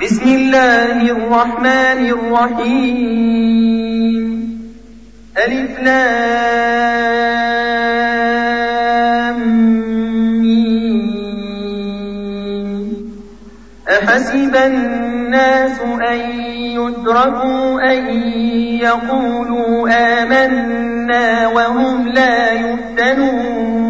بسم الله الرحمن الرحيم. ألف أحسب الناس أن يتركوا أن يقولوا آمنا وهم لا يفتنون.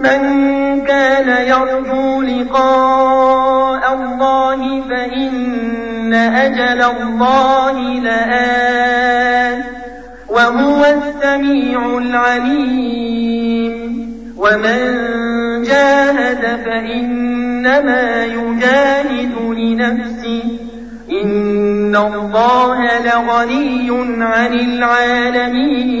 من كان يرجو لقاء الله فإن أجل الله لآت وهو السميع العليم ومن جاهد فإنما يجاهد لنفسه إن الله لغني عن العالمين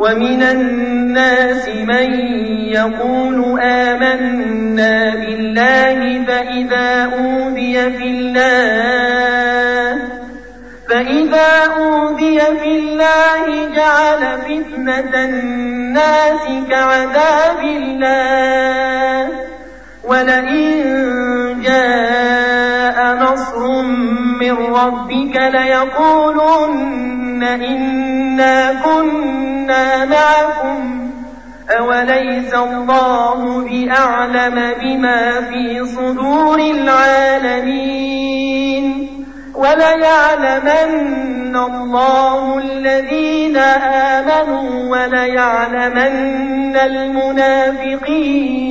ومن الناس من يقول آمنا بالله فإذا أوذي في الله فإذا أوذي في الله جعل فتنة الناس كعذاب الله. ولئن جاء نصر من ربك ليقولن إنا كنا معكم أوليس الله بأعلم بما في صدور العالمين وليعلمن الله الذين آمنوا وليعلمن المنافقين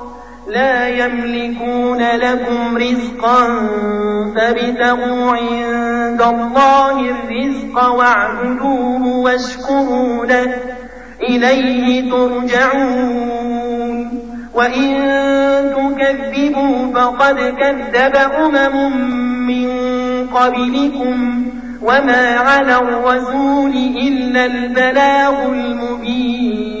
لا يملكون لكم رزقا فابتغوا عند الله الرزق واعبدوه واشكروا له. إليه ترجعون. وإن تكذبوا فقد كذب أمم من قبلكم. وما على الرسول إلا البلاغ المبين.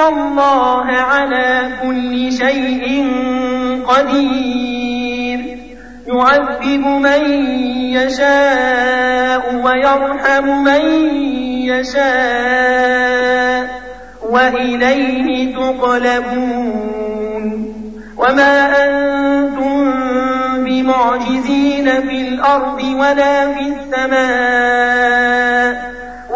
الله على كل شيء قدير يعذب من يشاء ويرحم من يشاء وإليه تقلبون وما أنتم بمعجزين في الأرض ولا في السماء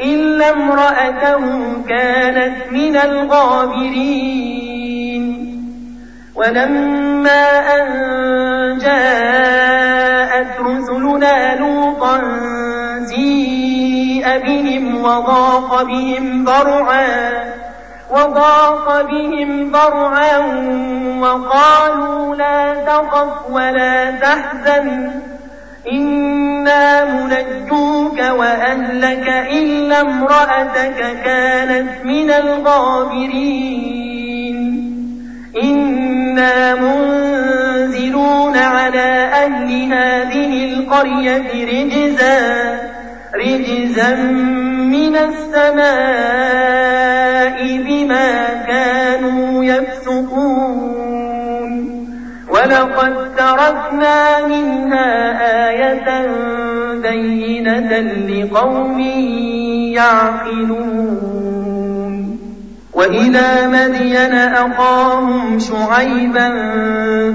إلا امرأته كانت من الغابرين ولما أن جاءت رسلنا لوطا زيء بهم وضاق بهم ضرعا وضاق بهم ضرعا وقالوا لا تخف ولا تحزن إنا منجوك وأهلك إلا امرأتك كانت من الغابرين إنا منزلون على أهل هذه القرية رجزا رجزا من السماء بما كانوا يفسقون. ولقد تركنا منها آية بينة لقوم يعقلون. وإلى مدين أخاهم شعيبا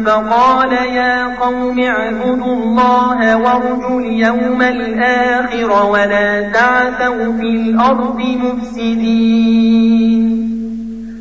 فقال يا قوم اعبدوا الله وارجوا اليوم الآخر ولا تعثوا في الأرض مفسدين.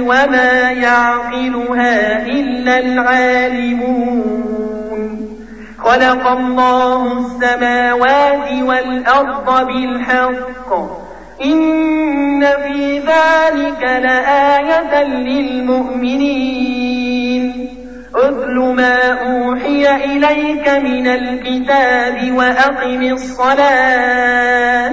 وما يعقلها إلا العالمون. خلق الله السماوات والأرض بالحق. إن في ذلك لآية للمؤمنين. أتل ما أوحي إليك من الكتاب وأقم الصلاة.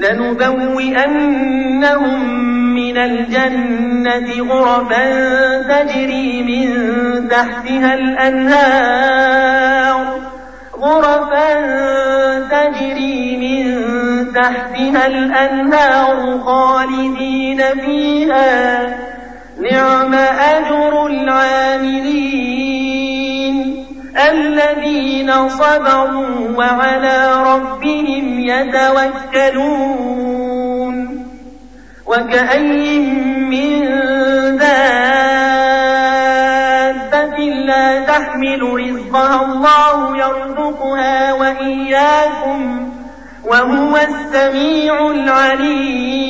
لنبوئنهم من الجنة غرفا تجري من تحتها الأنهار. غرفا تجري من تحتها الأنهار خالدين فيها. نعم أجر العاملين. الذين صبروا وعلى ربهم يتوكلون وكأي من دابة لا تحمل رزقها الله يرزقها وإياكم وهو السميع العليم.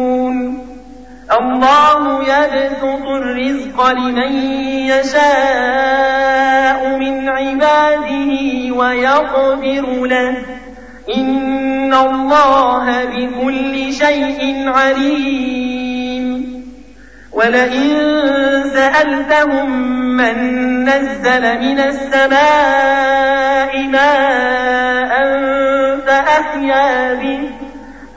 الله يبسط الرزق لمن يشاء من عباده ويقدر له. إن الله بكل شيء عليم. ولئن سألتهم من نزل من السماء ماء فأحيا به.